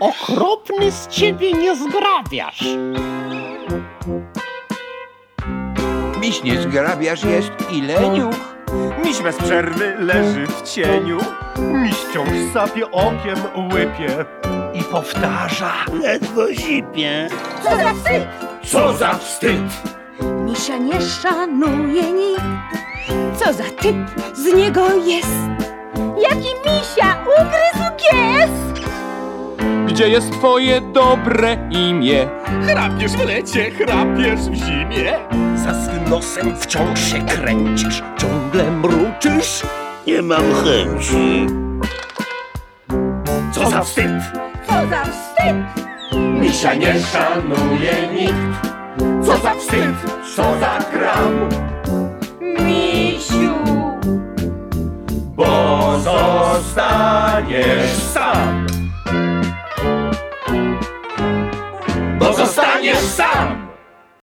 Okropny z ciebie nie zgrabiasz. Miś nie zgrabiarz jest i leniuch. Miś bez przerwy leży w cieniu. Miś wciąż sapie okiem łypie. I powtarza. Ledwo zipie. Co za wstyd! Co za wstyd! Misia nie szanuje nikt. Co za typ z niego jest? Gdzie jest twoje dobre imię? Chrapiesz w lecie, chrapiesz w zimie. Za swym nosem wciąż się kręcisz. Ciągle mruczysz. Nie mam chęci. Co za wstyd! Co za wstyd! Misia nie szanuje nikt. Co za wstyd! Co za kram! Misiu! Bo zostaniesz sam. Sam.